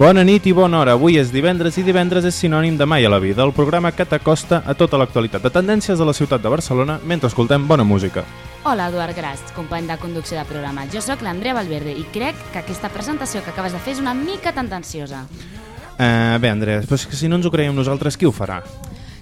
Bona nit i bona hora. Avui és divendres i divendres és sinònim de mai a la vida, el programa que t'acosta a tota l'actualitat de tendències de la ciutat de Barcelona mentre escoltem bona música. Hola, Eduard Gras, company de conducció de programa. Jo sóc l'Andrea Valverde i crec que aquesta presentació que acabes de fer és una mica tendenciosa. Eh, bé, Andrés, però que si no ens ho creiem nosaltres, qui ho farà?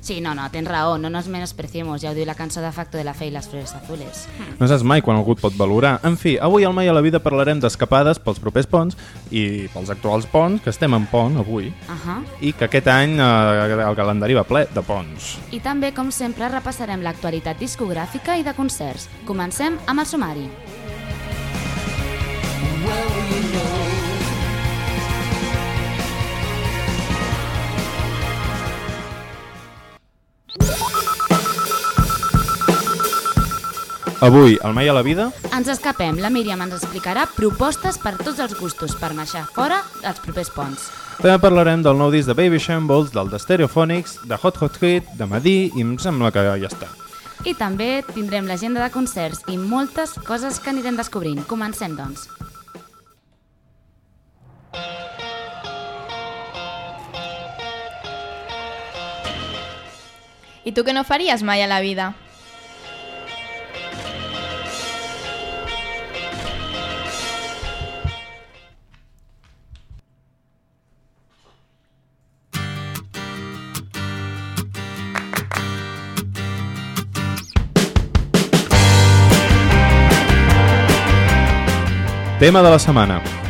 Sí, no, no, tens raó, no nos menospreciemos, ja ho diu la cançó de Facto de la Fe i les Flores Azules. No saps mai quan algú et pot valorar. En fi, avui al Mai a la Vida parlarem d'escapades pels propers ponts i pels actuals ponts, que estem en pont avui, Uh -huh. i que aquest any eh, el calendari va ple de ponts. I també, com sempre, repassarem l'actualitat discogràfica i de concerts. Comencem amb el sumari. Avui, al Mai a la Vida, Ens escapem, la Míriam ens explicarà propostes per tots els gustos per marxar fora dels propers ponts. també parlarem del nou disc de Baby Shambles, del de Stereophonics, de Hot Hot Hit, de Madí, i em sembla que ja està. I també tindrem l'agenda de concerts i moltes coses que anirem descobrint. Comencem, doncs. I tu què no faries mai a la vida? Tema de la setmana.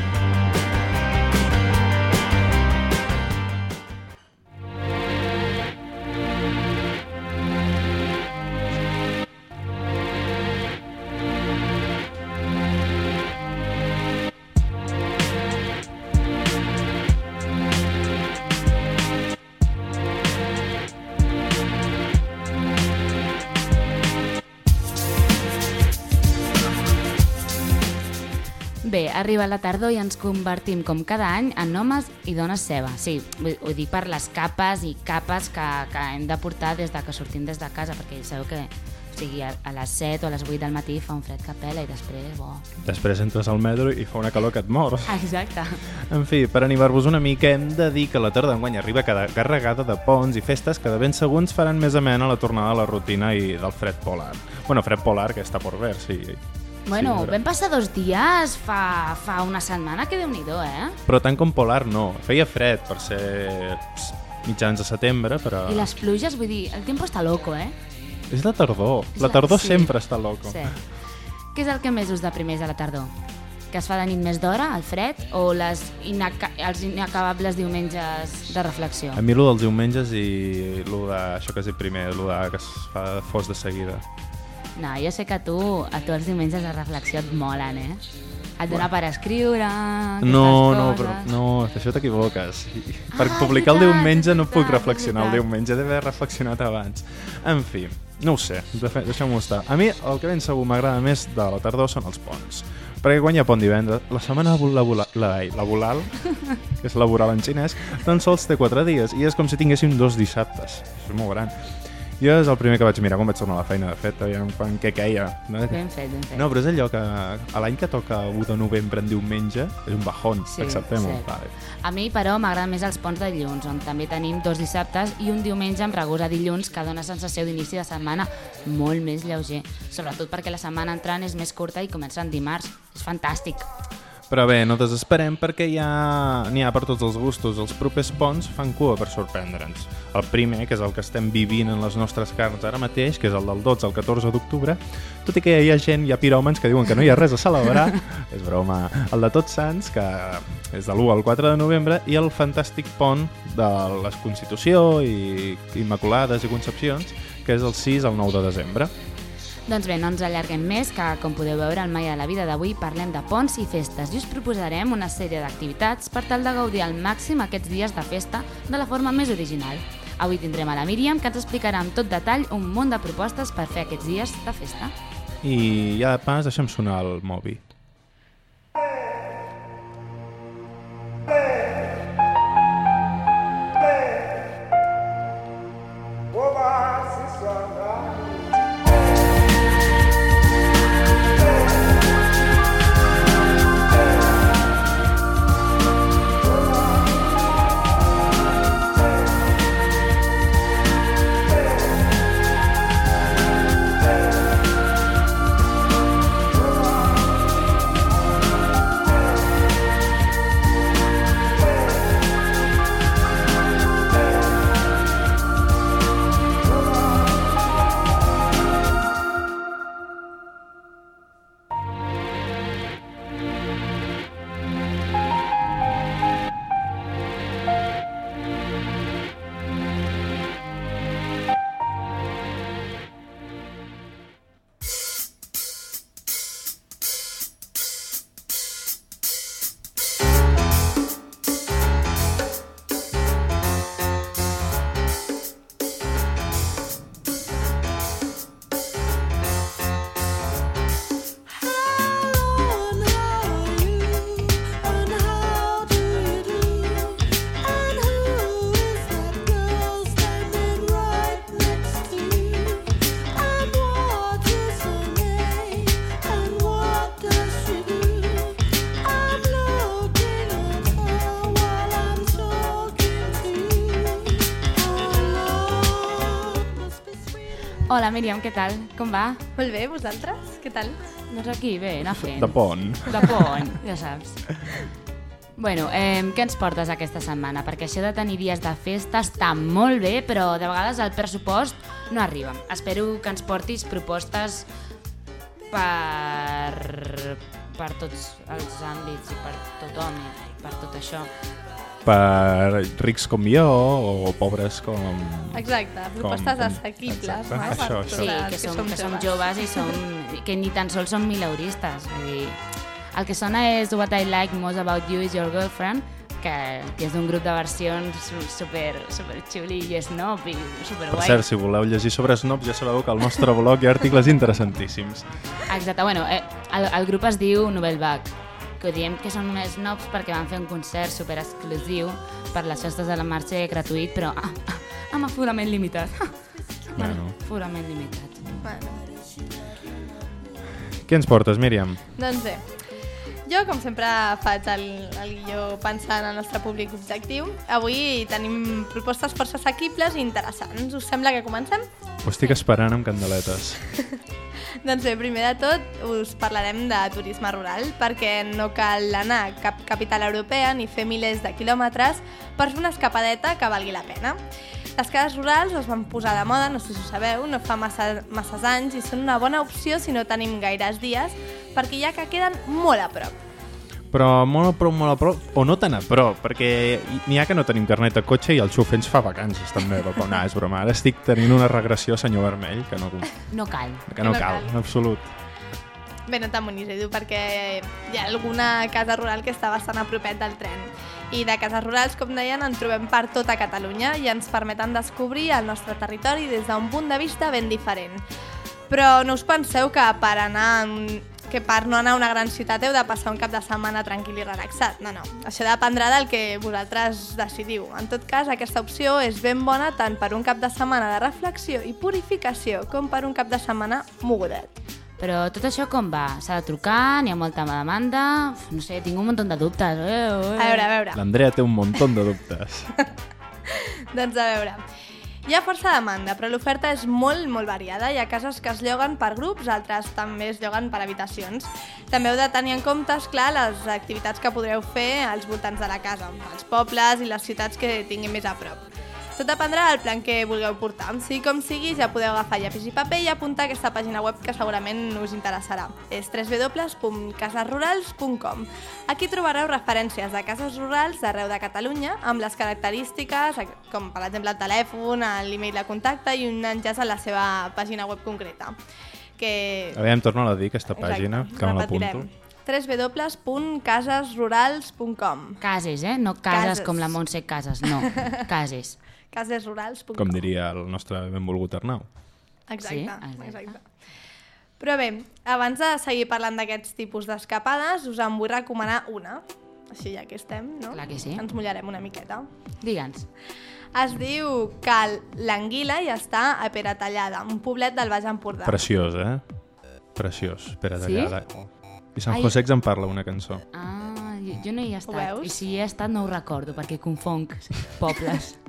Arriba la tardor i ens convertim, com cada any, en homes i dones ceba. Sí, ho dic per les capes i capes que, que hem de portar des de que sortim des de casa, perquè sabeu que o sigui, a, a les 7 o a les 8 del matí fa un fred que pela i després, bo... Després entres al metro i fa una calor que et mors. Exacte. En fi, per animar-vos una mica hem de dir que la tarda d'enguany arriba cada carregada de ponts i festes que de ben segons faran més amena la tornada a la rutina i del fred polar. Bueno, fred polar que està por ver, sí. Bueno, Sí, vam passar dos dies fa, fa una setmana, que déu nhi eh? Però tant com polar no. Feia fred per ser mitjans de setembre, però... I les pluges, vull dir, el tempo està loco, eh? És la tardor. És La la- tardor sí. sempre està loco. Sí. Què és el que més us deprimeix a la tardor? Que es fa de nit més d'hora, el fred, o les inaca els inacabables diumenges de reflexió? A mi lo dels diumenges i lo de, això que has dit primer, de que es fa fos de seguida. No, jo sé que tu, a tu els diumenges de reflexió et molen, eh? Et dona per escriure... No, no, però, no, això t'equivoques. I- Per Ah, publicar el veritat, diumenge no puc reflexionar el diumenge, he d'haver reflexionat abans. En fi, no ho sé, deixem-ho estar. A mi el que ben segur m'agrada més de la tardor són els ponts. Perquè quan hi ha pont divendres, la setmana laboral, la, la, laboral, que és laboral en xinès, tan sols té 4 dies i és com si tinguéssim dos dissabtes. És molt gran. Jo és el primer que vaig mirar quan vaig tornar a la feina, de fet, aviam quan què queia. No? Ben fet, ben fet. No, però és allò que a l'any que toca 1 de novembre en diumenge és un bajón, Sí, acceptem-ho. Vale. A mi, però, m'agraden més els ponts de dilluns, on també tenim dos dissabtes i un diumenge amb regús a dilluns que dona sensació d'inici de setmana molt més lleuger. Sobretot perquè la setmana entrant és més curta i comença en dimarts. És fantàstic. Però bé, no desesperem perquè ja n'hi ha per tots els gustos. Els propers ponts fan cua per sorprendre'ns. El primer, que és el que estem vivint en les nostres carns ara mateix, que és el del 12 al 14 d'octubre, tot i que hi ha gent, hi ha piròmens que diuen que no hi ha res a celebrar, és broma, el de Tots Sants, que és de l'1 al 4 de novembre, i el fantàstic pont de la Constitució i Immaculades i Concepcions, que és el 6 al 9 de desembre. Doncs bé, no ens allarguem més, que com podeu veure al Maia de la Vida d'avui parlem de ponts i festes i us proposarem una sèrie d'activitats per tal de gaudir al màxim aquests dies de festa de la forma més original. Avui tindrem a la Míriam, que ens explicarà amb tot detall un munt de propostes per fer aquests dies de festa. I ja de pas deixem sonar el mòbil. Hola, Míriam, què tal? Com va? Molt bé, vosaltres? Què tal? Doncs aquí, bé, anar fent. De pont. De pont, ja saps. Bueno, eh, què ens portes aquesta setmana? Perquè això de tenir dies de festa està molt bé, però de vegades el pressupost no arriba. Espero que ens portis propostes per, per tots els àmbits i per tothom i per tot això. Per rics com jo o pobres com... Exacte, propostes com- assequibles, exacte, no? Per això, això. Sí, que som, que som joves i som, que ni tan sols som mileuristes. Vull dir, el que sona és What I Like Most About You Is Your Girlfriend, que, que és un grup de versions super, super xuli i snob i super Per guai. cert, si voleu llegir sobre snobs, ja sabeu que al nostre blog hi ha articles interessantíssims. Exacte, bueno, eh, el, el grup es diu Novel Back, que ho diem que són més snobs perquè van fer un concert super exclusiu per les festes de la Mercè gratuït, però ah, ah, amb aforament limitat. Bueno. Aforament limitat. Bueno, Què ens portes, Míriam? doncs bé, jo com sempre faig el, el guió pensant en el nostre públic objectiu. Avui tenim propostes força assequibles i interessants. Us sembla que comencem? Ho estic esperant amb candeletes. Doncs bé, primer de tot us parlarem de turisme rural perquè no cal anar a cap capital europea ni fer milers de quilòmetres per fer una escapadeta que valgui la pena. Les cases rurals es van posar de moda, no sé si ho sabeu, no fa massa, masses anys i són una bona opció si no tenim gaires dies perquè ja que queden molt a prop. Però molt a prop, molt a prop, o no tan a prop, perquè n'hi ha que no tenim carnet de cotxe i el xofer ens fa vacances també, però no, és broma. Ara estic tenint una regressió, senyor Vermell, que no, No cal. que no No cal, cal. en absolut. Bé, no t'amonis, Edu, perquè hi ha alguna casa rural que està bastant a propet del tren. I de cases rurals, com deien, en trobem per tota Catalunya i ens permeten descobrir el nostre territori des d'un punt de vista ben diferent. Però no us penseu que per anar que per no anar a una gran ciutat heu de passar un cap de setmana tranquil i relaxat. No, no. Això dependrà del que vosaltres decidiu. En tot cas, aquesta opció és ben bona tant per un cap de setmana de reflexió i purificació com per un cap de setmana mogudet. Però tot això com va? S'ha de trucar? N'hi ha molta demanda? No sé, tinc un munt de dubtes. Eh, eh. A veure, a veure. L'Andrea té un munt de dubtes. Doncs a veure, Hi ha força demanda, però l'oferta és molt, molt variada. Hi ha cases que es lloguen per grups, altres també es lloguen per habitacions. També heu de tenir en compte, esclar, les activitats que podreu fer als voltants de la casa, als pobles i les ciutats que tinguin més a prop. Tot dependrà del plan que vulgueu portar. Sí com sigui, ja podeu agafar llapis i paper i apuntar aquesta pàgina web que segurament us interessarà. És www.casasrurals.com. Aquí trobareu referències de cases rurals d'arreu de Catalunya amb les característiques, com per exemple el telèfon, l'email de contacte i un enllaç a la seva pàgina web concreta. Que... Aviam, torna a dir aquesta pàgina, Exacte, que me l'apunto. www.casasrurals.com Cases, eh? No cases, Cases. com la Montse Cases, no. Cases. casesrurals.com Com diria el nostre benvolgut Arnau. Exacte, Sí? exacte. Exacte. Però bé, abans de seguir parlant d'aquests tipus d'escapades, us en vull recomanar una. Així ja que estem, no? Clar que sí. Ens mullarem una miqueta. Digue'ns. Es diu Cal l'Anguila i està a Peratallada, un poblet del Baix Empordà. Preciós, eh? Preciós. Espera, Sí? tallada. I Sant Ai. José en parla una cançó. Ah, jo, jo no hi he estat. veus? I si hi he estat no ho recordo, perquè confonc pobles.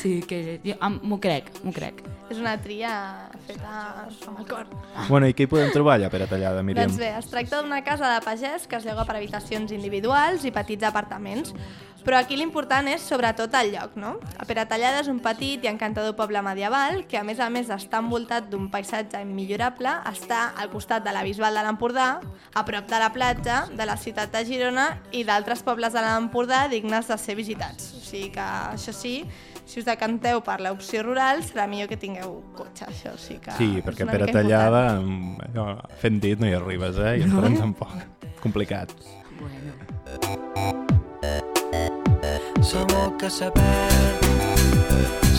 Sí, que jo am- m'ho crec, m'ho crec. És una tria feta amb el cor. Bueno, i què hi podem trobar allà per a tallada, Míriam? Doncs bé, es tracta d'una casa de pagès que es lloga per habitacions individuals i petits apartaments. Però aquí l'important és sobretot el lloc, no? A Peratallada és un petit i encantador poble medieval que a més a més està envoltat d'un paisatge immillorable, està al costat de la Bisbal de l'Empordà, a prop de la platja, de la ciutat de Girona i d'altres pobles de l'Empordà dignes de ser visitats. O sigui que, això sí, si us decanteu per l'opció rural, serà millor que tingueu cotxe, això sí que... Sí, perquè per a tallada, amb allò, fent dit no hi arribes, eh? I entrant tampoc. Complicat. Bueno. Som que se perd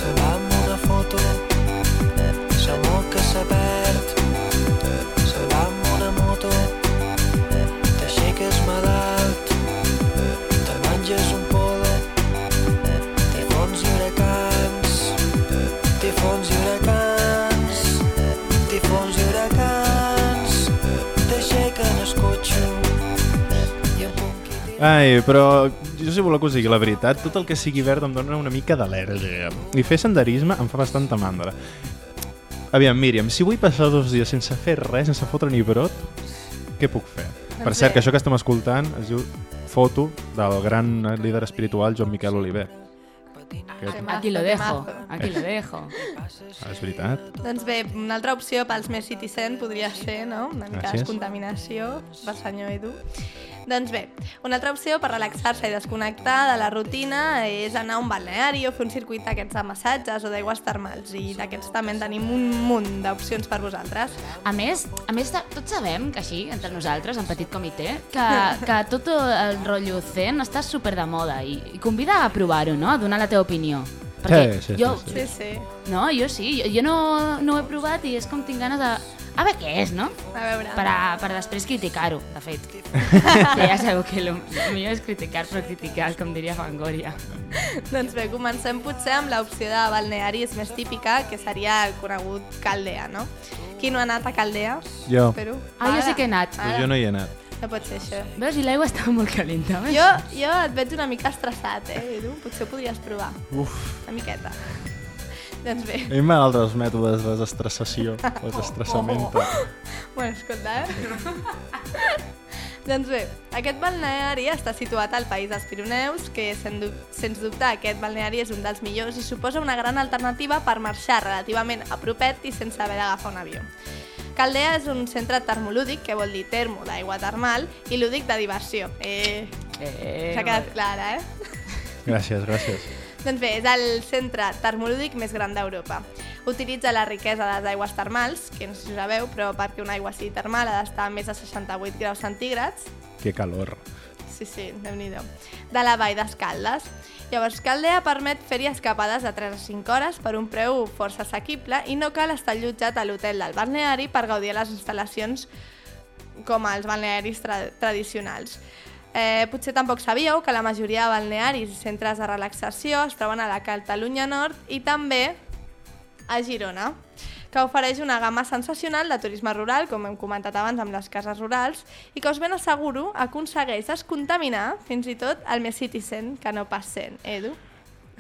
I huracans T'aixequen el cotxe Ai, però jo si voleu que us digui la veritat, tot el que sigui verd em dona una mica d'al·lèrgia. I fer senderisme em fa bastanta mandra. Aviam, Míriam, si vull passar dos dies sense fer res, sense fotre ni brot, què puc fer? per Doncs cert, bé. que això que estem escoltant es diu foto del gran líder espiritual Joan Miquel Oliver. Aquí lo dejo, aquí lo dejo. ah, és veritat? Doncs bé, una altra opció pels més citizen podria ser, no? Una mica Gràcies. de descontaminació pel senyor Edu. Doncs bé, una altra opció per relaxar-se i desconnectar de la rutina és anar a un balneari o fer un circuit d'aquests de massatges o d'aigües termals i d'aquests també en tenim un munt d'opcions per vosaltres. A més, a més de- tots sabem que així, entre nosaltres, en petit comitè, que, que tot el rotllo zen està super de moda i, i convida a provar-ho, no? A donar la teva opinió. Perquè Sí, sí, jo, sí, Sí, sí. No, jo sí, jo, jo no, no ho he provat i és com tinc ganes de... A veure què és, no? A veure. Per, a, per després criticar-ho, de fet. que ja sabeu que el millor és criticar, però criticar, com diria Fangoria. Doncs bé, comencem potser amb l'opció de balnearis més típica, que seria el conegut Caldea, no? Qui no ha anat a Caldea? Jo. Espero. Ah, jo Ara. sí que he anat. Però jo no hi he anat. No pot ser això. Veus, i l'aigua estava molt calenta. veus? Jo, jo et veig una mica estressat, eh, Edu? Potser ho podries provar. Uf, Una miqueta. doncs bé, a mi m'agraden altres mètodes de desestressació, o desestressament. bueno, escolta, eh? doncs bé, aquest balneari està situat al País dels Pirineus, que sen du sens dubte aquest balneari és un dels millors i suposa una gran alternativa per marxar relativament a propet i sense haver d'agafar un avió. Caldea és un centre termolúdic, que vol dir termo d'aigua termal, i lúdic de diversió. Eh, Eh, S'ha quedat clara, eh? Gràcies, gràcies. Doncs bé, és el centre termolúdic més gran d'Europa. Utilitza la riquesa de les aigües termals, que no sé si ho sabeu, però perquè una aigua sigui termal ha d'estar a més de 68 graus centígrads. Que calor. Sí, sí, déu nhi De la vall d'Escaldes. Llavors, Caldea permet fer-hi escapades de 3 a 5 hores per un preu força assequible i no cal estar allotjat a l'hotel del balneari per gaudir les instal·lacions com els balnearis tra tradicionals. Eh, potser tampoc sabíeu que la majoria de balnearis i centres de relaxació es troben a la Catalunya Nord i també a Girona, que ofereix una gamma sensacional de turisme rural, com hem comentat abans amb les cases rurals, i que us ben asseguro aconsegueix descontaminar fins i tot el més citizen que no pas sent, Edu.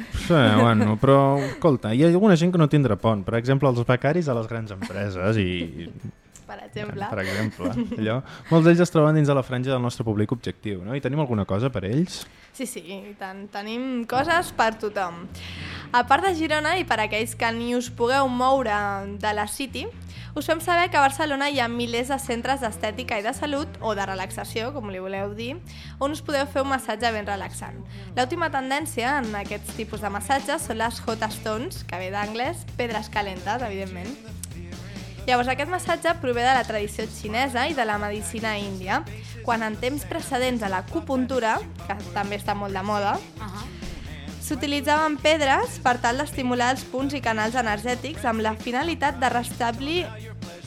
Sí, bueno, però, escolta, hi ha alguna gent que no tindrà pont. Per exemple, els becaris a les grans empreses i, Per exemple. per exemple, allò, molts d'ells es troben dins de la franja del nostre públic objectiu, no? I tenim alguna cosa per ells? Sí, sí, i tant. Tenim coses per tothom. A part de Girona, i per aquells que ni us pugueu moure de la City, us fem saber que a Barcelona hi ha milers de centres d'estètica i de salut, o de relaxació, com li voleu dir, on us podeu fer un massatge ben relaxant. L'última tendència en aquests tipus de massatges són les hot stones, que ve d'anglès, pedres calentes, evidentment. Llavors, aquest massatge prové de la tradició xinesa i de la medicina índia, quan en temps precedents a l'acupuntura, que també està molt de moda, Uh -huh. s'utilitzaven pedres per tal d'estimular els punts i canals energètics amb la finalitat de restablir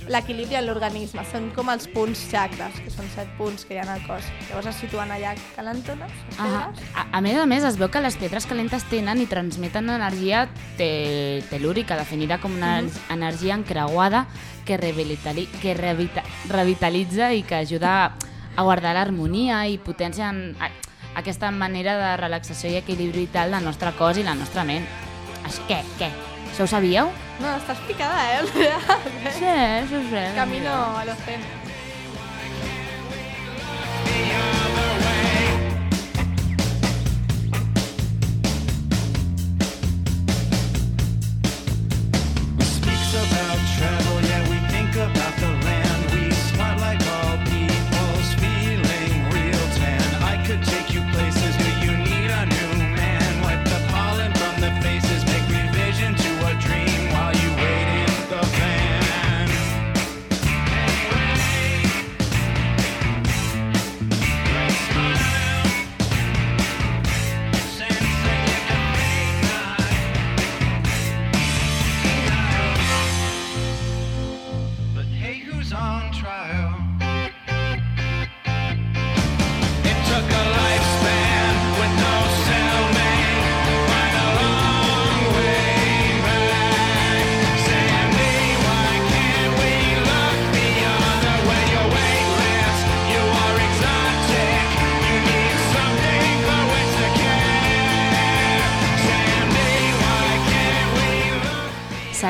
l'equilibri en l'organisme. Són com els punts xacres, que són set punts que hi ha al cos. Llavors es situen allà calentones, pedres. A, a més a més, es veu que les pedres calentes tenen i transmeten energia te telúrica, definida com una energia encreuada que, que revita revitalitza i que ajuda a guardar l'harmonia i potencia en, a, aquesta manera de relaxació i equilibri vital del nostre cos i la nostra ment. Així, què, què? Això ho sabíeu? No, estàs picada, eh? Sí, això és bé. Camino a lo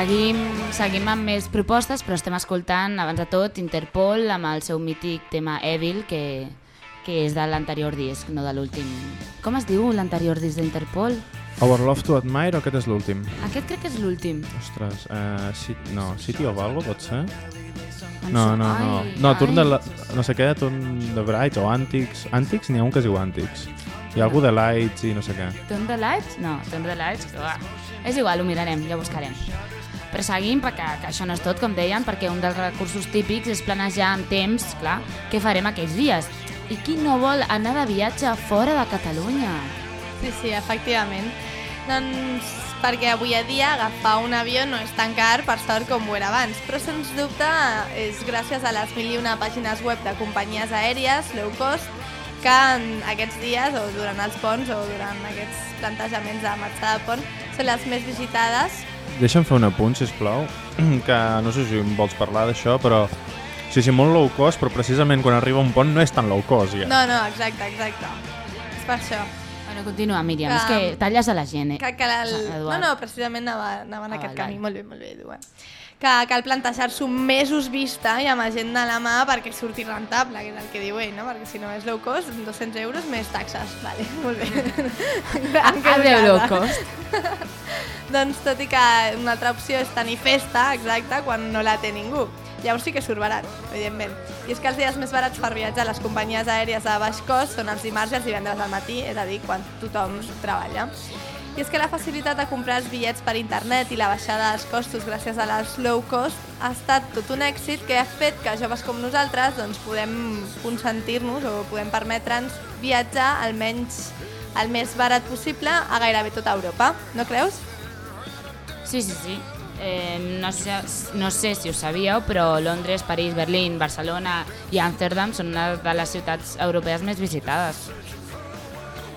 Seguim, seguim amb més propostes, però estem escoltant, abans de tot, Interpol amb el seu mític tema Evil, que, que és de l'anterior disc, no de l'últim. Com es diu l'anterior disc d'Interpol? Our Love to Admire o aquest és l'últim? Aquest crec que és l'últim. Ostres, uh, ci no, City of Algo pot ser? No, no, no. ai, No, Turn de, la, no sé què, Turn de Brights o Antics. Antics n'hi ha un que es diu Antics. Hi ha algú de Lights i no sé què. Turn the Lights? No, Turn the Lights. Uah. És igual, ho mirarem, ja ho buscarem. Però seguim, perquè que això no és tot, com deien, perquè un dels recursos típics és planejar en temps, clar, què farem aquells dies. I qui no vol anar de viatge fora de Catalunya? Sí, sí, efectivament. Doncs perquè avui a dia agafar un avió no és tan car, per sort, com ho era abans, però sens dubte és gràcies a les mil i una pàgines web de companyies aèries low cost que en aquests dies, o durant els ponts, o durant aquests plantejaments de marxar de pont, són les més visitades. Deixa'm fer un apunt, sisplau, que no sé si em vols parlar d'això, però... Sí, sí, molt low cost, però precisament quan arriba un pont no és tan low cost, ja. No, no, exacte, exacte. És per això. Bueno, continua, Míriam, Que- és que talles a la gent, eh? Que, que el... No, no, precisament anava, anava en Ah, aquest camí. Molt bé, molt bé, Eduard. Que cal plantejar-s'ho mesos vista i amb agenda a la mà perquè surti rentable, que és el que diu ell, no? Perquè si no és low cost, 200 euros més taxes. Vale, molt bé. Adéu, low cost. Doncs tot i que una altra opció és tenir festa, exacte, quan no la té ningú. Llavors sí que surt barat, evidentment. I és que els dies més barats per viatjar a les companyies aèries de baix cost són els dimarts i els divendres al matí, és a dir, quan tothom treballa. I és que la facilitat de comprar els bitllets per internet i la baixada dels costos gràcies a les low cost ha estat tot un èxit que ha fet que joves com nosaltres doncs, podem consentir-nos o podem permetre'ns viatjar almenys el més barat possible a gairebé tota Europa. No creus? Sí, sí, sí. Eh, no, sé, no sé si ho sabíeu, però Londres, París, Berlín, Barcelona i Amsterdam són una de les ciutats europees més visitades.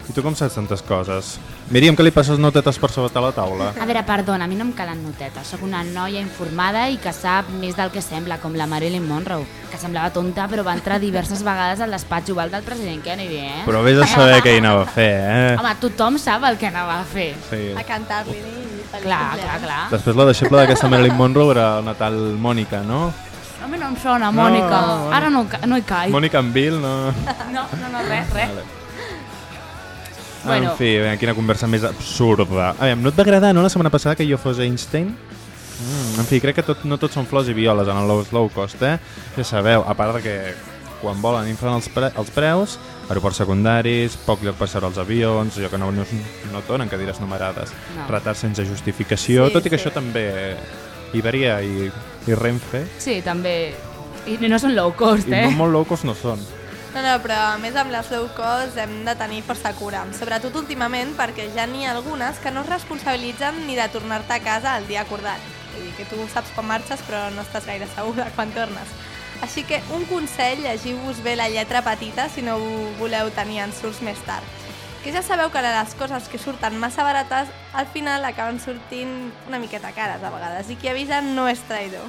I tu com saps tantes coses? Míriam, que li passes notetes per sota la taula? A veure, perdona, a mi no em calen notetes. Sóc una noia informada i que sap més del que sembla, com la Marilyn Monroe, que semblava tonta però va entrar diverses vegades al despatx oval del president Kennedy, eh? Però vés a saber què hi anava a fer, eh? Home, tothom sap el que anava a fer. Sí. A cantar-li Clar, clar, clar. Després la deixeble d'aquesta Marilyn Monroe era el Natal Mònica, no? A mi no em sona, Mònica. No, no. Ara no, no hi caic. Mònica en Bill, no? No, no, no, res, res. Vale. Bueno. En fi, veure, quina conversa més absurda. A veure, no et va agradar, no, la setmana passada que jo fos Einstein? Mm, en fi, crec que tot, no tot són flors i violes en el low, low cost, eh? Ja sabeu, a part de que quan volen inflen els, pre els preus, aeroports secundaris, poc lloc per seure als avions, allò que no, no, no donen cadires numerades, No. retards sense justificació, Sí, tot i que sí. això també Iberia i, i Renfe, Sí, també... I no són low cost, i eh? molt, molt low cost no són. No, no, però a més amb les low cost hem de tenir força cura, sobretot últimament perquè ja n'hi ha algunes que no es responsabilitzen ni de tornar-te a casa el dia acordat. Vull dir que tu saps quan marxes però no estàs gaire segur de quan tornes. Així que un consell, llegiu-vos bé la lletra petita si no voleu tenir en surts més tard. Que ja sabeu que les coses que surten massa barates al final acaben sortint una miqueta cares a vegades i qui avisa no és traïdor.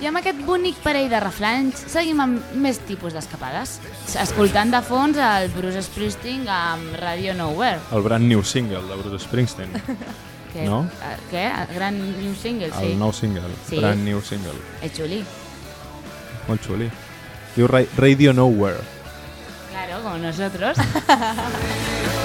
I amb aquest bonic parell de refranys seguim amb més tipus d'escapades. Escoltant de fons el Bruce Springsteen amb Radio Nowhere. El brand new single de Bruce Springsteen, Que, No? eh, Què? El gran new single, sí. el nou single, Sí. brand new single. És xuli. Molt xuli. Diu Ra Radio Nowhere. Claro, como nosotros.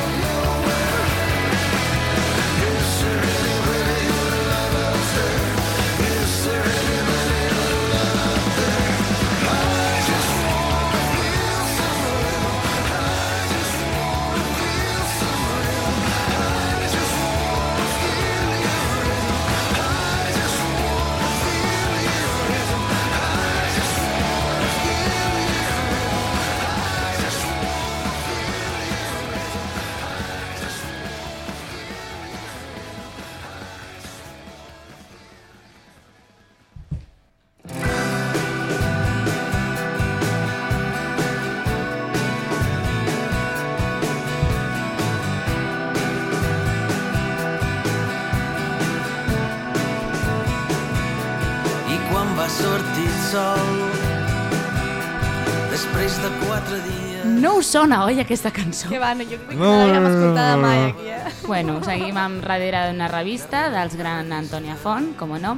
sona, oi, aquesta cançó? Que va, no, jo crec que no l'havíem escoltada mai aquí, eh? Bueno, seguim amb darrere d'una revista dels gran Antònia Font, com no.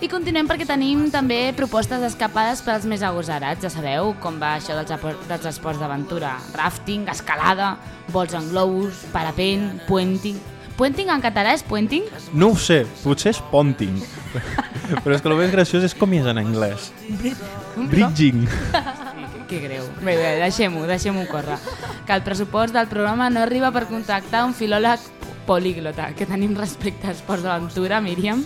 I continuem perquè tenim també propostes d'escapades per als més agosarats. Ja sabeu com va això dels, dels esports d'aventura. Rafting, escalada, vols en globus, parapent, puenting... Puenting en català és puenting? No ho sé, potser és ponting. Però és que el més graciós és com hi és en anglès. Bridging. Que greu. Bé, bé, deixem-ho, deixem-ho córrer. Que el pressupost del programa no arriba per contractar un filòleg políglota que tenim respecte a esports d'aventura, Míriam.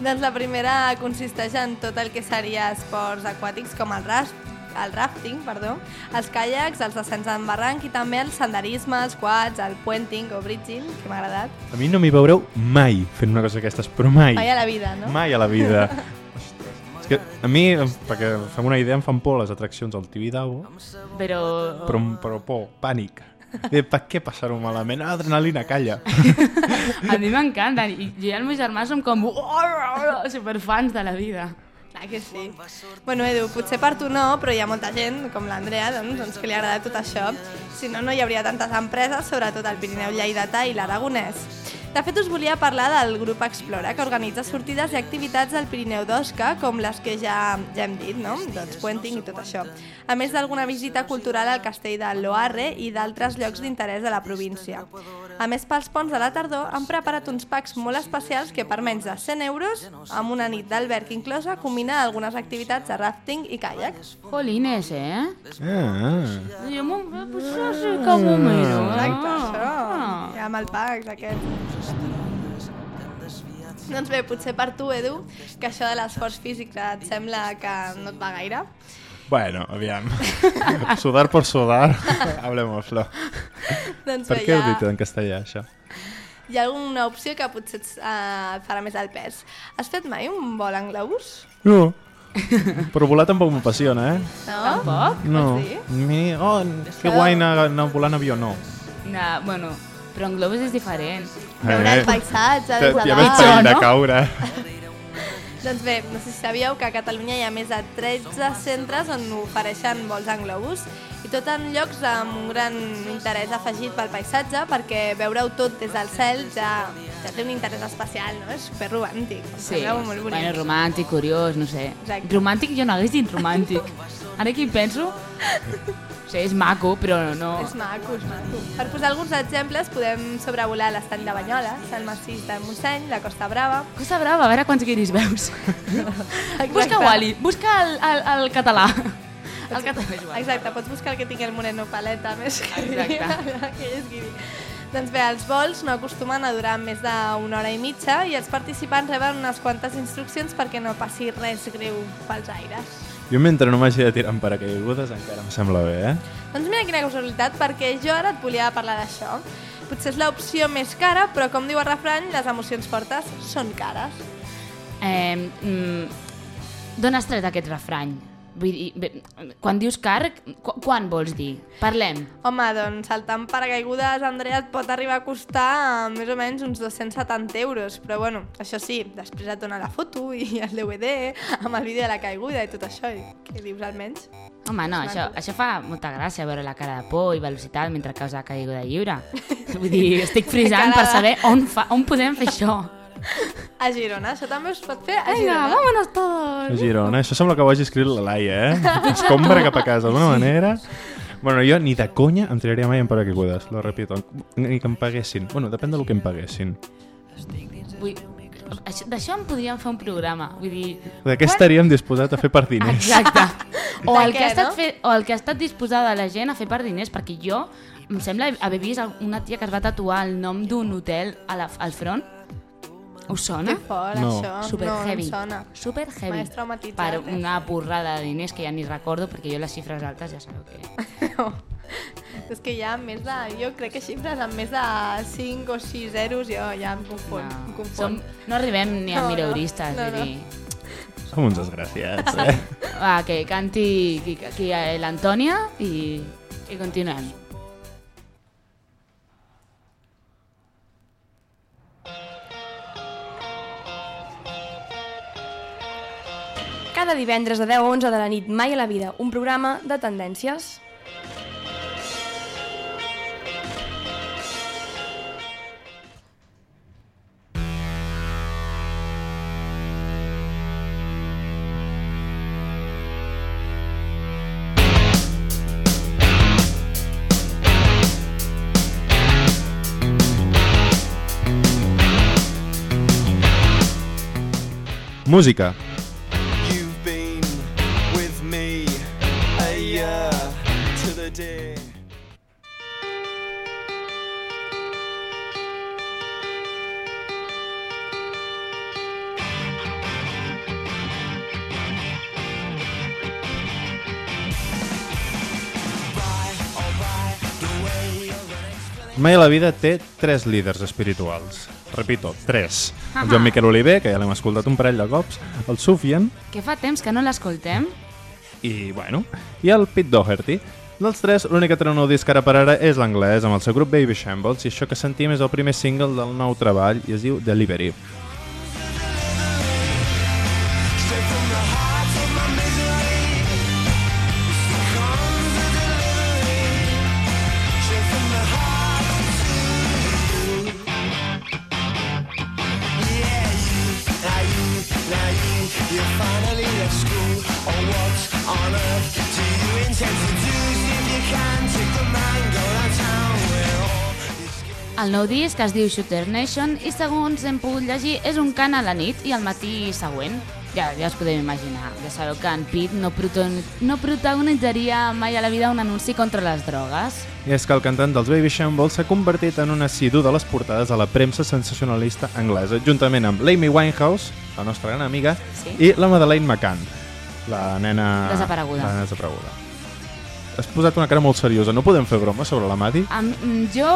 Doncs la primera consisteix en tot el que seria esports aquàtics com el, ras, el rafting, perdó, els caiacs, els descens en barranc i també el senderisme, els quads, el puenting o bridging, que m'ha agradat. A mi no m'hi veureu mai fent una cosa d'aquestes, però mai. Mai a la vida, no? Mai a la vida. Que a mi, perquè fem una idea, em fan por les atraccions al Tibidabo, Però... però, però por, pànic. Eh, per què passar-ho malament? Ah, adrenalina, calla. A mi m'encanten. I jo i el meu germà som com superfans de la vida. Clar que sí. Bueno, Edu, potser per tu no, però hi ha molta gent, com l'Andrea, doncs, doncs, que li agrada tot això. Si no, no hi hauria tantes empreses, sobretot al Pirineu Lleidatà i l'Aragonès. De fet, us volia parlar del grup Explora, que organitza sortides i activitats al Pirineu d'Osca, com les que ja, ja hem dit, no? Doncs Puenting i tot això. A més d'alguna visita cultural al castell de Loarre i d'altres llocs d'interès de la província. A més, pels ponts de la tardor han preparat uns packs molt especials que per menys de 100 euros, amb una nit d'alberg inclosa, combina algunes activitats de rafting i caiac. Jolines, eh? Ah, Jo m'ho... Pues això sí que m'ho miro. Exacte, això. Ah. Ja amb el packs aquest. Doncs bé, potser per tu, Edu, que això de l'esforç físic et sembla que no et va gaire. bueno, aviam. sudar por sudar, hablemoslo. Doncs Per bé, què ho hi ha, dit en castellà, això? hi ha alguna opció que potser et, uh, et farà més el pes. Has fet mai un vol en globus? No. Però volar tampoc m'apassiona, eh? No? Tampoc? No. Sí? Mi... Oh, que guai anar, anar volant avió, no. Na, bueno, Però en globus és diferent. Veure el paisatge des de Ja dalt. perill de no? caure. Doncs bé, no sé si sabíeu que a Catalunya hi ha més de 13 centres on ofereixen vols en globus i tot en llocs amb un gran interès afegit pel paisatge perquè veure-ho tot des del cel ja, ja té un interès especial, no? És super romàntic. Sí, molt bonic. bueno, romàntic, curiós, no sé. Exacte. Romàntic jo no hagués dit romàntic. Ara que hi penso, sí, és maco, però no... És maco, és maco. Per posar alguns exemples, podem sobrevolar l'estany de Banyoles, el massís del Montseny, la Costa Brava... Costa Brava, a veure quants guiris veus. busca Wally, busca el, el, el català. El català. Exacte, pots buscar el que tingui el moreno paleta més que Exacte. que és guiri. Doncs bé, els vols no acostumen a durar més d'una hora i mitja i els participants reben unes quantes instruccions perquè no passi res greu pels aires. Jo mentre no m'hagi de tirar en paracaigudes encara em sembla bé, eh? Doncs mira quina casualitat, perquè jo ara et volia parlar d'això. Potser és l'opció més cara, però com diu el refrany, les emocions fortes són cares. Eh, mm, D'on has tret aquest refrany? Vull dir, bé, quan dius car, qu quan vols dir? Parlem. Home, doncs saltar amb paracaigudes, Andrea, et pot arribar a costar eh, més o menys uns 270 euros. Però bueno, això sí, després et dona la foto i el DVD amb el vídeo de la caiguda i tot això. I què dius almenys? Home, no, És això, això fa molta gràcia veure la cara de por i velocitat mentre causa caiguda lliure. Vull dir, estic frisant per saber on, fa, on podem fer això. A Girona, això també es pot fer a Vinga, Girona. vámonos A todos! Girona, això sembla que ho hagi escrit la Laia, eh? Ets compra cap a casa, d'alguna manera. Bueno, jo ni de conya em tiraria mai en paracaigudes, lo repito. Ni que em paguessin. Bueno, depèn del que em paguessin. Vull... això- D'això en podríem fer un programa. Vull dir... De què estaríem disposats a fer per diners? Exacte. O el, que què, ha estat no? fe... o el que ha estat disposada la gent a fer per diners, perquè jo em sembla haver vist una tia que es va tatuar el nom d'un hotel a la, al front. Us sona? Que fort, No. això. Super no, heavy. em sona. Super heavy. M'has traumatitzat, Per eh? una borrada de diners que ja ni recordo, perquè jo les xifres altes ja sabeu que... No. És que ha més de... Jo crec que xifres amb més de 5 o 6 zeros jo ja em confon. em No, confon. som, no arribem ni a No, no. mileuristes, No, vull no. dir... Som uns desgraciats, eh? Va, que canti qui, l'Antònia i, i continuem. Cada divendres de 10 a 11 de la nit Mai a la vida, un programa de tendències. Música. Mai a la vida té tres líders espirituals. Repito, tres. El. Joan Miquel Oliver, que ja l'hem escoltat un parell de cops, el Sufjan Que fa temps que no l'escoltem. i, bueno, i el Pete Doherty. Dels tres, l'únic que un nou disc ara per ara és l'anglès, amb el seu grup Baby Shambles, i això que sentim és el primer single del nou treball i es diu Delivery. El nou disc es diu Shooter Nation i segons hem pogut llegir és un cant a la nit i al matí següent. Ja, ja us podem imaginar. Ja sabeu que en Pete no, proton no protagonitzaria mai a la vida un anunci contra les drogues. I és que el cantant dels Baby Shambles s'ha convertit en un assidu de les portades a la premsa sensacionalista anglesa, juntament amb l'Amy Winehouse, la nostra gran amiga, Sí. i la Madeleine McCann, la nena... Desapareguda. La nena desapareguda. Has posat una cara molt seriosa. No podem fer broma sobre la Madi? Mm, jo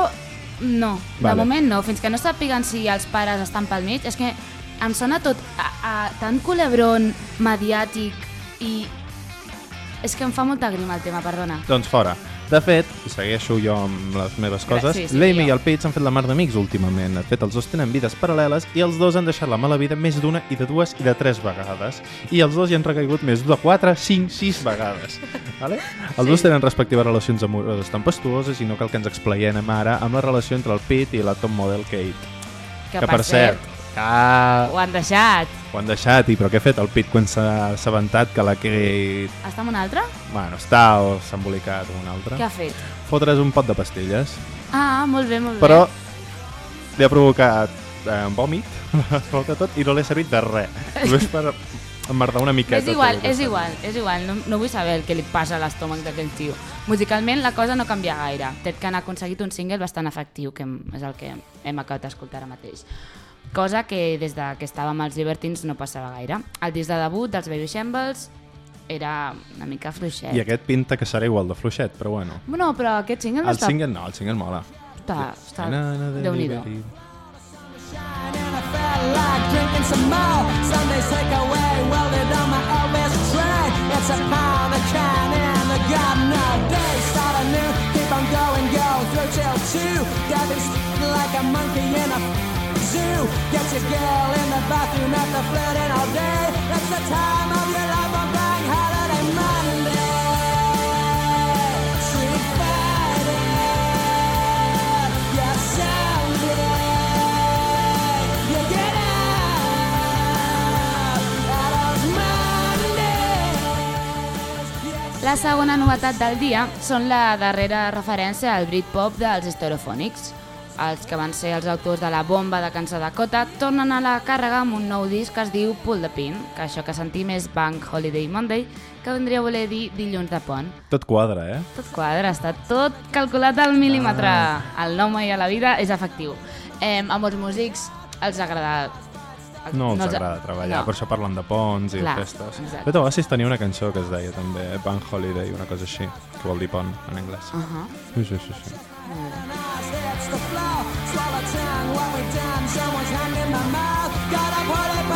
no, de Vale. moment no, fins que no sàpiguen si els pares estan pel mig, és que em sona tot a, a tant culebron mediàtic i és que em fa molta grima el tema, perdona. Doncs fora. De fet, segueixo jo amb les meves coses, Sí, sí, l'Amy i el Pete s'han fet la mar d'amics últimament. De fet, els dos tenen vides paral·leles i els dos han deixat la mala vida més d'una i de dues i de tres vegades. I els dos hi han recaigut més de quatre, cinc, sis vegades. Vale? Els dos tenen respectives relacions amoroses tempestuoses i no cal que ens explaiem ara amb la relació entre el Pete i la top model Kate. Que, Que, per cert, ah, ho han deixat. ho han deixat, i però què ha fet el Pete quan s'ha assabentat que la Kate... Està amb un altre? Bueno, està o s'ha embolicat amb un altre. Què ha fet? Fotre's un pot de pastilles. Ah, molt bé, molt Però bé. li ha provocat eh, vòmit, tot, i no li ha servit de res. Només per emmerdar una miqueta. És igual, és igual, és igual. No, no vull saber el que li passa a l'estómac d'aquell tio. Musicalment la cosa no canvia gaire, tret que han aconseguit un single bastant efectiu, que és el que hem acabat d'escoltar ara mateix. Cosa que des de que estàvem als Libertines no passava gaire. El disc de debut dels Baby Shambles era una mica fluixet. I aquest pinta que serà igual de fluixet, però bueno. No, però aquest single no El està... single no, el single mola. Està, està... Na, na, de Déu-n'hi-do. Keep on going, go through till two. Like a monkey in a zoo. Get your girl in the bathroom after flirting all day. That's the time of your life on Bank Holiday Monday. Yeah. You get out of. La segona novetat del dia són la darrera referència al Britpop dels Stereophonics. Els que van ser els autors de la bomba de Cansa Dakota tornen a la càrrega amb un nou disc que es diu Pull the Pin, que això que sentim és Bank Holiday Monday, que vendria a voler dir dilluns de pont. Tot quadra, eh? Tot quadra, està tot calculat al mil·límetre. El nom i a la vida és efectiu. Eh, amb els músics els agrada... No els els- agrada treballar, no. per això parlen de ponts i Clar, de festes. exacte. Fet, a Oasis tenia una cançó que es deia també Bank Holiday, una cosa així, que vol dir pont en anglès. Uh -huh. Sí, sí, sí. sí. floor. Swallow tongue, what we done. Someone's hand in my mouth. Gotta put it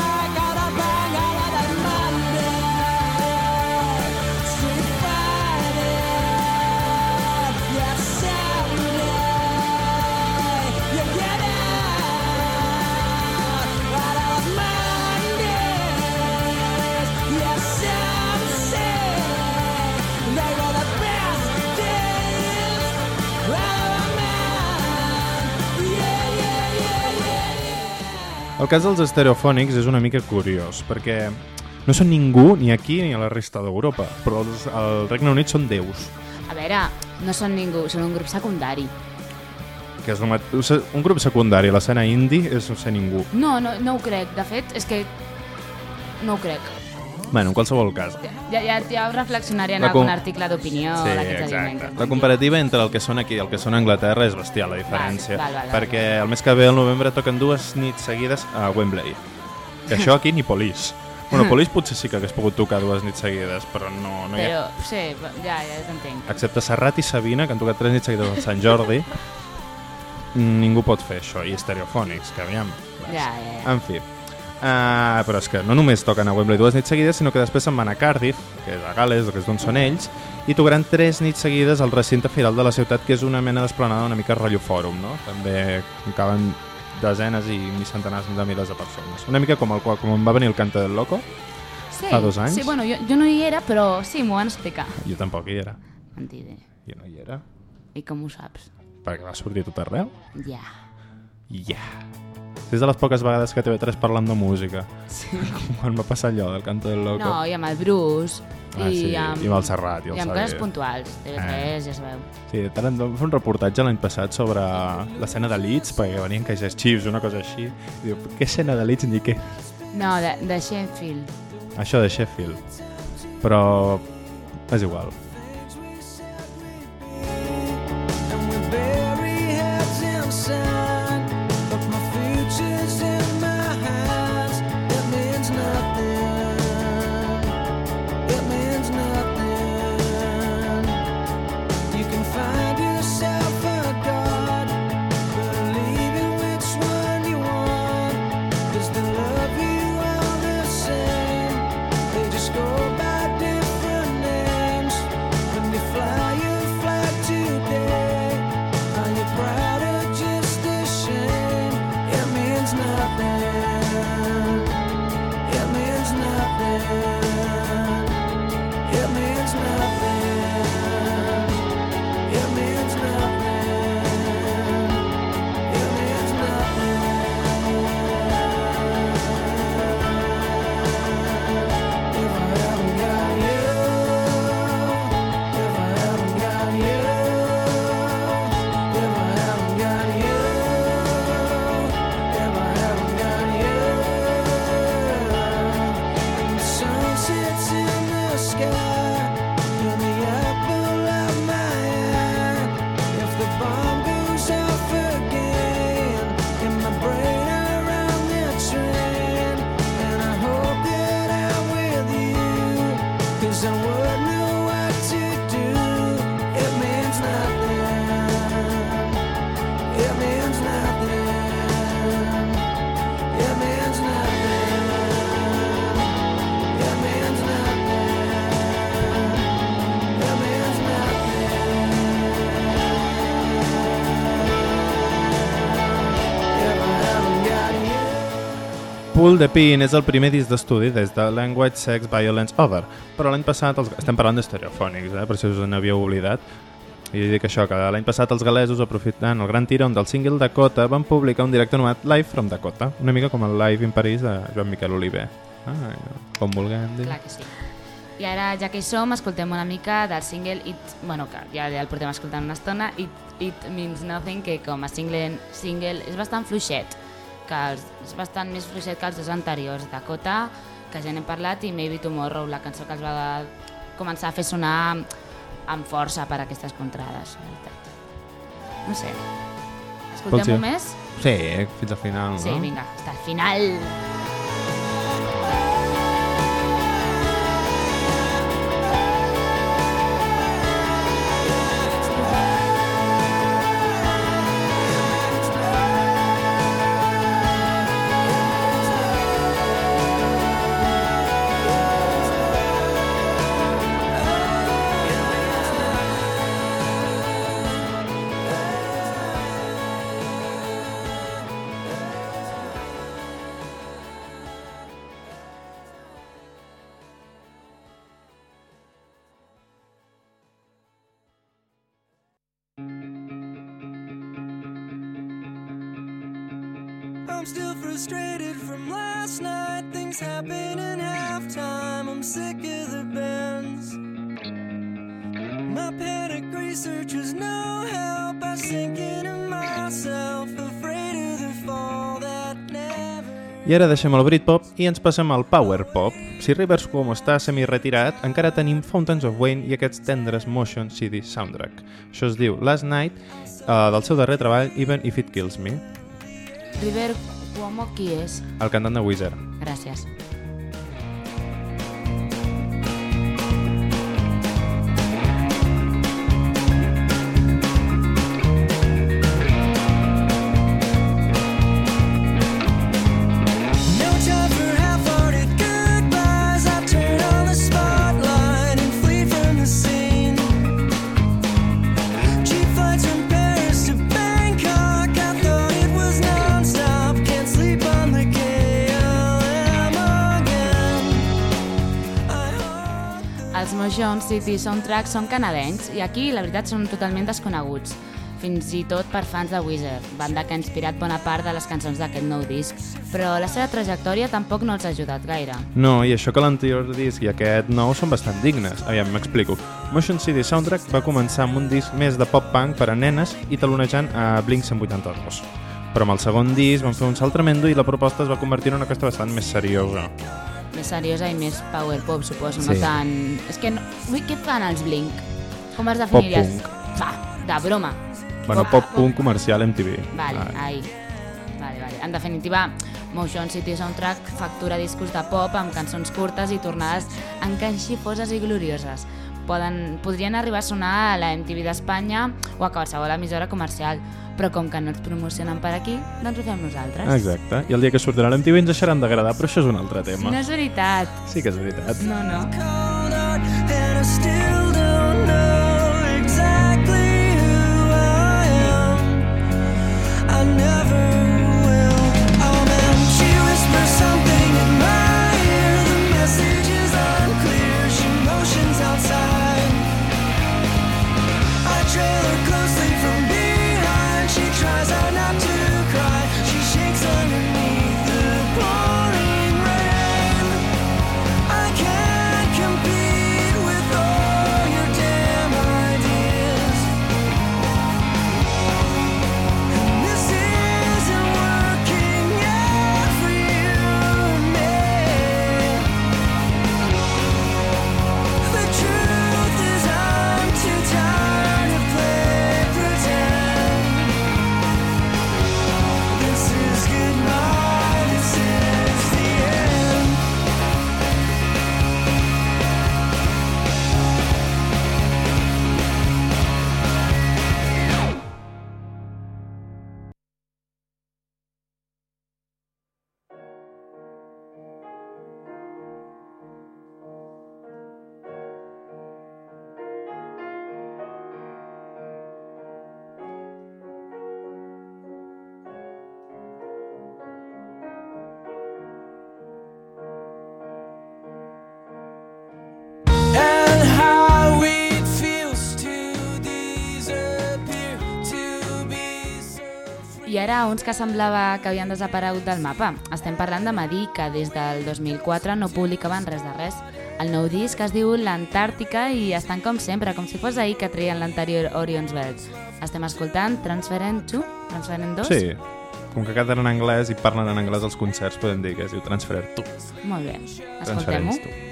El cas dels estereofònics és una mica curiós, perquè no són ningú ni aquí ni a la resta d'Europa, però els, al Regne Unit són déus. A veure, no són ningú, són un grup secundari. Que és mat... un grup secundari l'escena indie és no ser ningú. No, no, no ho crec. De fet, és que no ho crec. Bueno, en qualsevol cas. Ja, ja, ja ho reflexionaré en algun article d'opinió Sí, d'aquests exacte. La comparativa entre el que són aquí i el que són a Anglaterra és bestial, la diferència. val, val, val, perquè el mes que ve, al novembre, toquen dues nits seguides a Wembley. I això aquí ni Police. Bueno, Police potser sí que hagués pogut tocar dues nits seguides, però no, no hi ha... Però, sí, ja, ja t'entenc. Excepte Serrat i Sabina, que han tocat tres nits seguides al Sant Jordi, ningú pot fer això. I Stereophonics, que aviam... Ja, ja, ja. En fi. Uh, però és que no només toquen a Wembley dues nits seguides, sinó que després se'n van a Cardiff, que és a Gales, que és d'on són ells, i tocaran tres nits seguides al recinte firal de la ciutat, que és una mena d'esplanada una mica rotllo fòrum, no? També caben desenes i centenars de milers de persones. Una mica com el qual com em va venir el Cante del Loco, Sí, Fa dos anys? Sí, bueno, jo, jo no hi era, però sí, m'ho van explicar. jo tampoc hi era. Mentida. Jo no hi era, I com ho saps? perquè va sortir tot arreu. Ja. Ja. És de les poques vegades que TV3 parlen de música. Sí. Quan va passar allò del Cante del Loco. No, i amb el Bruce, Ah, i, sí, amb, i amb el Serrat, i el i amb Xavier. coses puntuals. TV3, ja sabeu. Sí, tant en tant va fer un reportatge l'any passat sobre l'escena de Leeds, perquè venien caixers xips, una cosa així. I diu, què escena de Leeds? Ni què? No, de, de Sheffield. Això de Sheffield. Però és igual. Pull the Pin és el primer disc d'estudi des de Language, Sex, Violence, Over, però l'any passat, els... estem parlant d'estereofònics, eh, per si us n'havíeu oblidat, i dic això, que l'any passat els galesos, aprofitant el gran tirón del single Dakota, van publicar un directe anomenat Live from Dakota, una mica com el Live in Paris de Joan Miquel Oliver. Ah, com vulguem dir. Clar que sí. I ara, ja que hi som, escoltem una mica del single It, bueno, que ja, el portem escoltant una estona, It, It Means Nothing, que com a single, single és bastant fluixet, que els, és bastant més fluixet que els dos anteriors, Dakota, que ja n'hem parlat, i Maybe Tomorrow, la cançó que els va començar a fer sonar amb força per aquestes contrades, la veritat. No sé. Escoltem-ho més? Sí, fins al final, Sí, no? vinga, hasta el final. Happen in halftime. I'm sick of the bands. My pedigree search was no help. I sink into myself, afraid of the fall that never. I ara deixem el Britpop i ens passem al Power Pop. Si Rivers Cuomo està semi-retirat, encara tenim Fountains of Wayne i aquests tendres Motion CD Soundtrack. Això es diu Last Night, eh, del seu darrer treball, Even If It Kills Me, River Cuomo, qui és? el cantant de Weezer. Gràcies. City Soundtracks són canadencs i aquí, la veritat, són totalment desconeguts. Fins i tot per fans de Weezer, banda que ha inspirat bona part de les cançons d'aquest nou disc. Però la seva trajectòria tampoc no els ha ajudat gaire. No, i això que l'anterior disc i aquest nou són bastant dignes. Aviam, m'explico. Motion CD Soundtrack va començar amb un disc més de pop-punk per a nenes i talonejant a Blink-182. Però amb el segon disc van fer un salt tremendo i la proposta es va convertir en una cosa bastant més seriosa. Més seriosa i més power pop, suposo, no Sí. tant... És que no... Ui, què fan els Blink? Com els definiries? Pop-punk. Va, de broma. Bueno, pop-punk comercial MTV. Vale, Ah. ahí. Vale, vale. En definitiva, Motion City Soundtrack factura discos de pop amb cançons curtes i tornades encanxifoses i glorioses. Poden, podrien arribar a sonar a la MTV d'Espanya o a qualsevol emissora comercial, però com que no ens promocionen per aquí, doncs ho fem nosaltres. Exacte. I el dia que sortirà a l'MTV ens deixaran d'agradar, però això és un altre tema. No és veritat. Sí que és veritat. No, no. Ara uns que semblava que havien desaparegut del mapa. Estem parlant de Madí, que des del 2004 no publicaven res de res. El nou disc es diu L'Antàrtica i estan com sempre, com si fos ahir que treien l'anterior Orion's Belt. Estem escoltant Transferent 2? Transferent 2? Sí, com que canten en anglès i parlen en anglès als concerts, podem dir que es diu Transfer tu. Molt bé, escoltem-ho.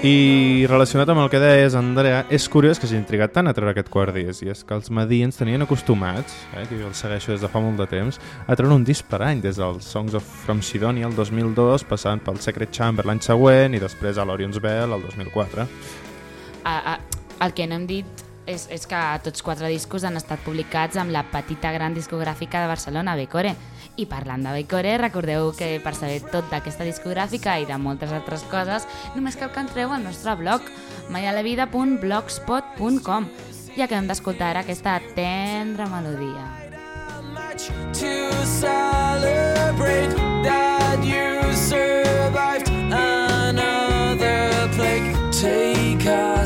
I relacionat amb el que deies, Andrea, és curiós que s'hagi intrigat tant a treure aquest quart disc, i és que els Madins tenien acostumats, eh, que jo els segueixo des de fa molt de temps, a treure un disc per any, des dels Songs of From Sidonia el 2002, passant pel Secret Chamber l'any següent i després a l'Orion's Bell el 2004. a, a, el que no hem dit és, és que tots quatre discos han estat publicats amb la petita gran discogràfica de Barcelona, Becore. I parlant de Becore, recordeu que per saber tot d'aquesta discogràfica i de moltes altres coses, només cal que entreu al nostre blog maialavida.blogspot.com i acabem d'escoltar ara aquesta tendra melodia. Take a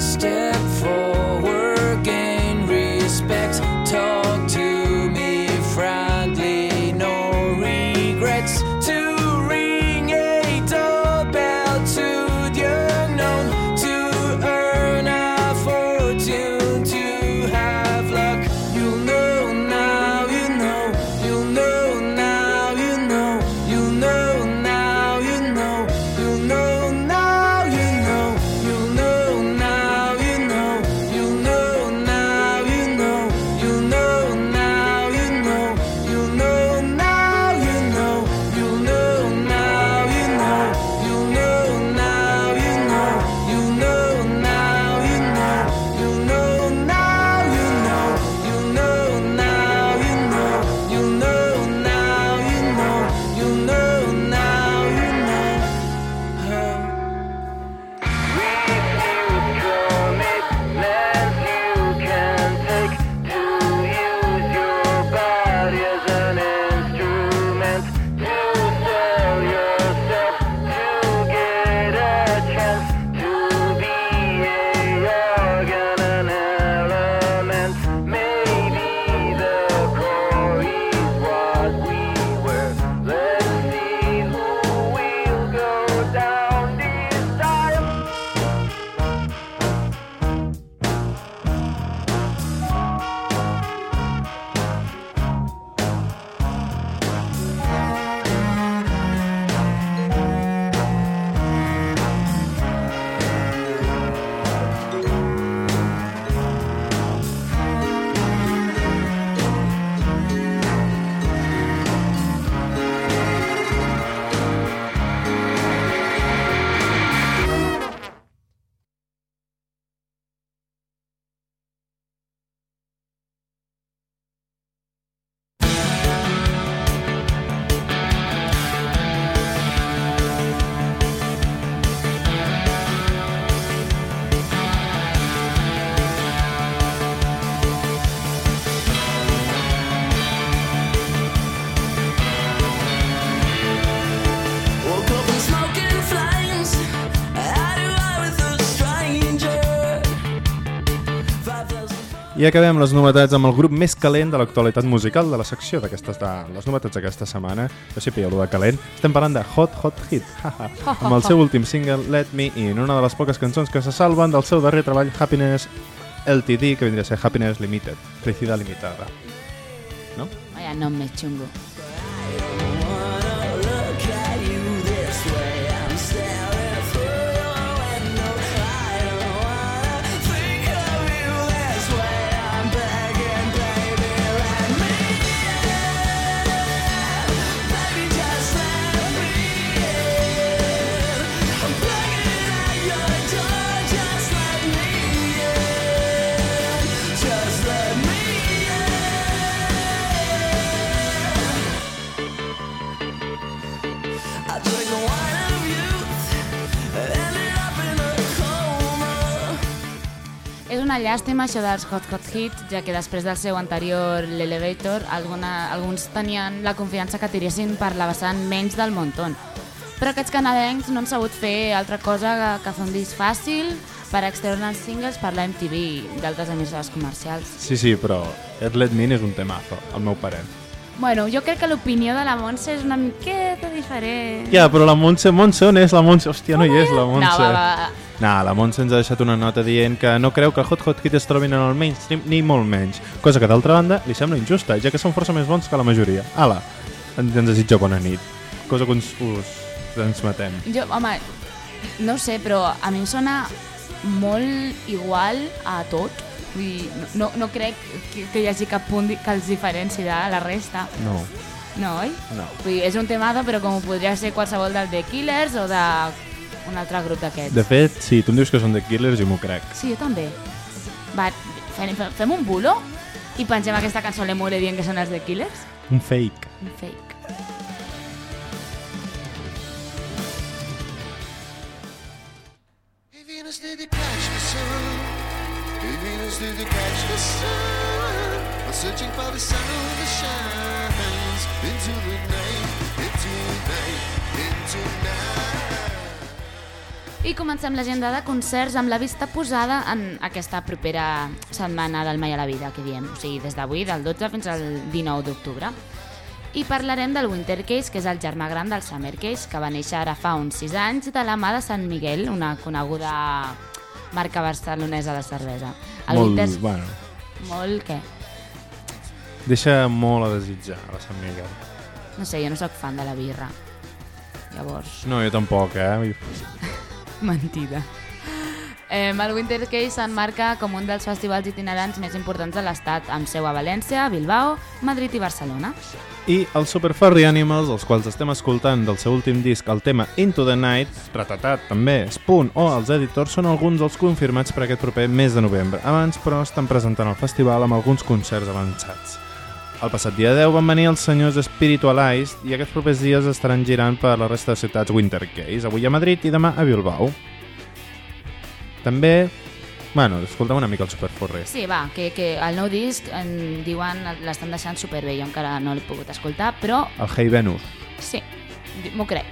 I acabem les novetats amb el grup més calent de l'actualitat musical de la secció d'aquestes de les novetats d'aquesta setmana. Jo sí pillo de calent. Estem parlant de Hot Hot Hit, amb el seu últim single Let Me In, una de les poques cançons que se salven del seu darrer treball Happiness LTD, que vindria a ser Happiness Limited, Felicidad Limitada. No? Vaya nom més És una llàstima això dels Hot Hot Hits, ja que després del seu anterior, l'Elevator, alguns tenien la confiança que tiressin per la vessant menys del monton. Però aquests canadencs no han sabut fer altra cosa que, que fer un disc fàcil per extreure els singles per la MTV i d'altres emissores comercials. Sí, sí, però Ed Let Min és un temazo, al meu parell. Bueno, jo crec que l'opinió de la Montse és una miqueta diferent. Ja, però la Montse, Montse, on és la Montse? Hòstia, no hi és la Montse. No, va, va. Nah, la Montse ens ha deixat una nota dient que no creu que Hot Hot Hit es trobin en el mainstream ni molt menys, cosa que d'altra banda li sembla injusta, ja que són força més bons que la majoria. Ala, ens desitja bona nit, cosa que us, us transmetem. Jo, home, no sé, però a mi em sona molt igual a tot. Vull dir, no, no crec que, que hi hagi cap punt que els diferenci de la resta. No, No, oi? no. Vull dir, és un temazo, però com podria ser qualsevol del The Killers o de un altre grup d'aquests. De fet, sí, tu em dius que són The Killers i m'ho crec. Sí, jo també. Va, fem, fem un bulo i pengem aquesta cançó a l'Emure dient que són els The Killers? Un fake. Un fake. Hey Venus, did you catch the sun? Venus, did you catch the sun? I'm searching for the sun that shines into the night, into night, into night. I comencem l'agenda de concerts amb la vista posada en aquesta propera setmana del Mai a la Vida, que diem, o sigui, des d'avui, del 12 fins al 19 d'octubre. I parlarem del Winter Case, que és el germà gran del Summer Case, que va néixer ara fa uns 6 anys de la mà de Sant Miguel, una coneguda marca barcelonesa de cervesa. El molt, Winter... bueno, Molt, què? deixa molt a desitjar, la Sant Miguel. No sé, jo no sóc fan de la birra. Llavors... No, jo tampoc, eh? Mentida. Eh, el Winter Case s'enmarca com un dels festivals itinerants més importants de l'Estat, amb seu a València, Bilbao, Madrid i Barcelona. I els Super Furry Animals, els quals estem escoltant del seu últim disc, el tema Into the Night, Ratatat també, Spoon o els Editors són alguns dels confirmats per aquest proper mes de novembre. Abans, però, estan presentant el festival amb alguns concerts avançats. El passat dia 10 van venir els senyors Spiritualized i aquests propers dies estaran girant per la resta de ciutats Winter Case, avui a Madrid i demà a Bilbao. També, bueno, escolta'm una mica el Super Furry. Sí, va, que, que el nou disc en diuen l'estan deixant superbé, jo encara no l'he pogut escoltar, però El Hey Venus. sí, m'ho crec.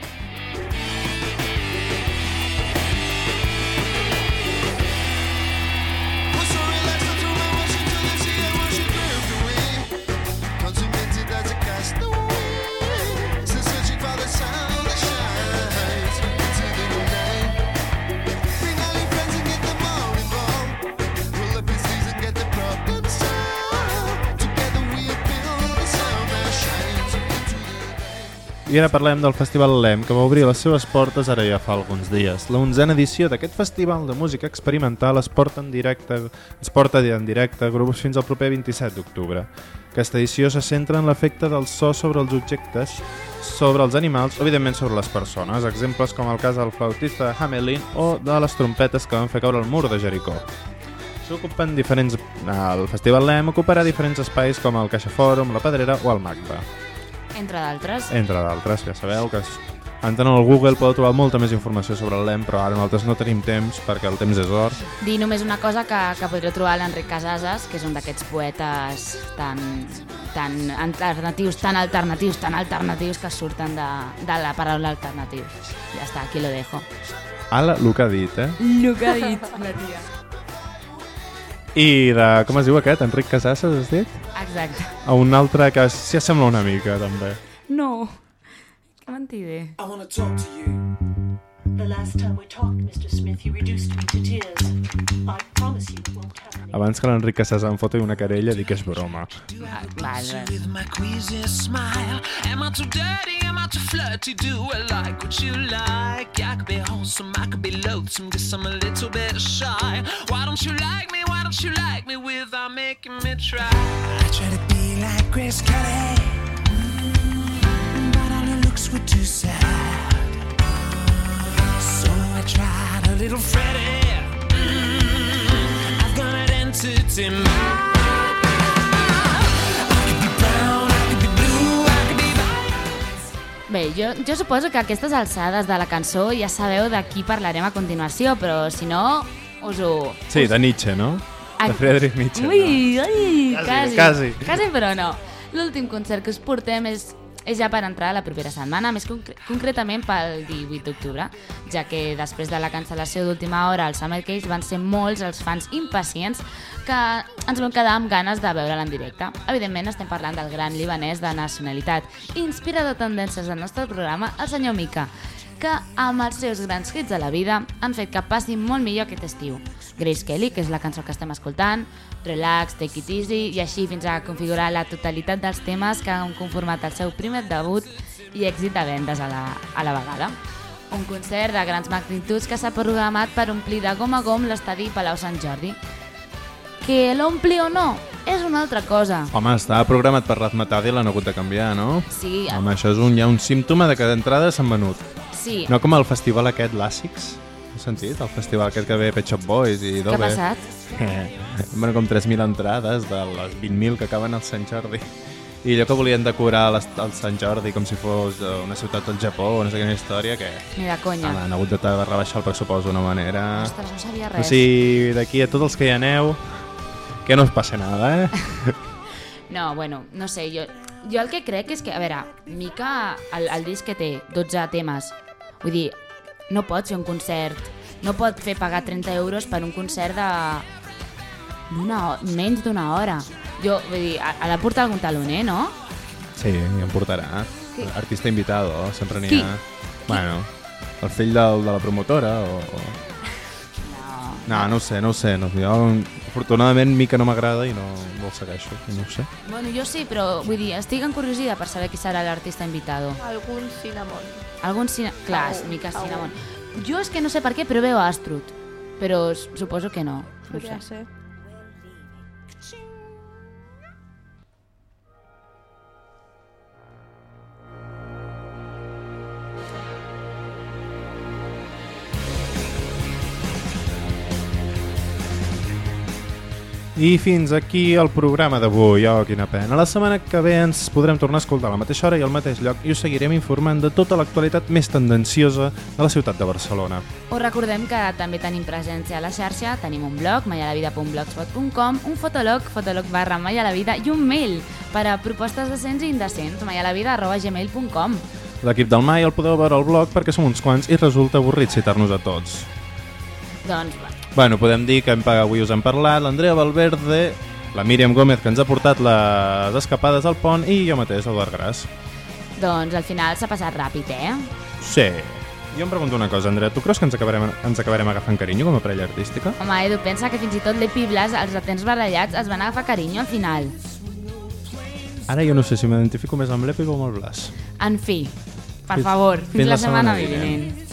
I ara parlem del Festival LEM, que va obrir les seves portes ara ja fa alguns dies. La onzena edició d'aquest festival de música experimental es porta en directe, es porta en directe grups fins al proper 27 d'octubre. Aquesta edició se centra en l'efecte del so sobre els objectes, sobre els animals evidentment, sobre les persones. Exemples com el cas del flautista de Hamelin o de les trompetes que van fer caure el mur de Jericó. S'ocupen diferents... El Festival LEM ocuparà diferents espais com el Caixa Fòrum, la Pedrera o el MACBA Entre d'altres. entre d'altres, ja sabeu que entrant al Google podeu trobar molta més informació sobre el LEM, però ara nosaltres no tenim temps perquè el temps és or. Dir només una cosa que, que podreu trobar l'Enric Casases, que és un d'aquests poetes tan, tan alternatius, tan alternatius, tan alternatius que surten de, de la paraula alternatius. Ja està, aquí lo dejo. Ala, el que ha dit, eh? El que ha dit la tia. I de, com es diu aquest, Enric Casasses, has dit? Exacte. A un altre que s'hi assembla una mica, també. No, que mentider. I wanna talk to you. Abans que l'Enric Casasses em foti una querella, dic que és broma. Ah, Vale. With my queasy smile. Am I too dirty? Am I too flirty? Do I like what you like? I could be wholesome, I could be loathsome, guess I'm a little bit shy. Why don't you like me? Why don't you like me without making me try? I try to be like Grace Kelly, mm, but all her looks were too sad. I tried a little Freddie. Mm, I've got an entity mind. Bé, jo, jo suposo que a aquestes alçades de la cançó ja sabeu de qui parlarem a continuació, però si no, us ho... Sí, de Nietzsche, no? De Friedrich Nietzsche. Ui, ui, Quasi, quasi, quasi. quasi, però no. L'últim concert que us portem és, és ja per entrar la propera setmana, més concre concretament pel 18 d'octubre, ja que després de la cancel·lació d'última hora al Summer Cage van ser molts els fans impacients que ens vam quedar amb ganes de veure'l en directe. Evidentment estem parlant del gran libanès de nacionalitat, inspirador de tendències del nostre programa, el senyor Mika, que amb els seus grans hits de la vida han fet que passi molt millor aquest estiu. Grace Kelly, que és la cançó que estem escoltant, Relax, Take It Easy, i així fins a configurar la totalitat dels temes que han conformat el seu primer debut i èxit de vendes a la, a la vegada. Un concert de grans magnituds que s'ha programat per omplir de gom a gom l'estadi Palau Sant Jordi. Que l'ompli o no, és una altra cosa. Home, estava programat per Razmatadi i l'han hagut de canviar, no? Sí, Home, això és un, ja un símptoma de que d'entrada s'han venut. sí. No com el festival aquest, l'Àssics. Sentit? El festival aquest que ve Pet Shop Boys i Què ha Dove. passat? Eh, bueno, com 3.000 entrades de les 20.000 que acaben al Sant Jordi. I allò que volien decorar el Sant Jordi com si fos eh, una ciutat del Japó o no sé quina història, que Ni de conya. home, han hagut de rebaixar el pressupost d'una manera... Ostres, no sabia O res. sigui, d'aquí a tots els que hi aneu, que no us passi nada, eh? No, bueno, no sé, jo, jo el que crec és que, a veure, Mica, el, el disc que té 12 temes, vull dir, no pot fer un concert, no pot fer pagar 30 euros per un concert de d'una ho- menys d'una hora. Jo, vull dir, ha, ha de portar algun taloner, no? Sí, em portarà. Qui? Artista invitado, sempre n'hi Qui? ha. Bueno, el fill del, de la promotora o... o... No, no ho sé, no ho sé. No, jo, afortunadament, Mica no m'agrada i no, no el segueixo. i No ho sé. Bueno, jo sí, però vull dir, estic encuriosida per saber qui serà l'artista invitado. Algun cinnamon. Algun cine... Clar, Segur, Mica. Cinnamon. Jo és que no sé per què, però veu Astrud. Però suposo que no. no ho Podria sé. ser. I fins aquí el programa d'avui. Oh, quina pena. La setmana que ve ens podrem tornar a escoltar a la mateixa hora i al mateix lloc i us seguirem informant de tota l'actualitat més tendenciosa de la ciutat de Barcelona. Us recordem que també tenim presència a la xarxa, tenim un blog, maialavida.blogspot.com, un fotolog, fotolog barra maialavida i un mail per a propostes decents i indecents, maialavida arroba gmail.com. L'equip del Mai el podeu veure al blog perquè som uns quants i resulta avorrit citar-nos a tots. Doncs, va, Bueno, podem dir que hem, avui us hem parlat l'Andrea Valverde, la Míriam Gómez, que ens ha portat les escapades al pont, i jo mateix, Albert Gras. doncs al final s'ha passat ràpid, eh? Sí. Jo em pregunto una cosa, Andrea, tu creus que ens acabarem, ens acabarem agafant carinyo com a parella artística? Home, Edu, pensa que fins i tot l'Epi Blas, els atents barallats, es van agafar carinyo al final. Ara jo no sé si m'identifico més amb l'Epi o amb el Blas. En fi, per favor, fins, la setmana vinent.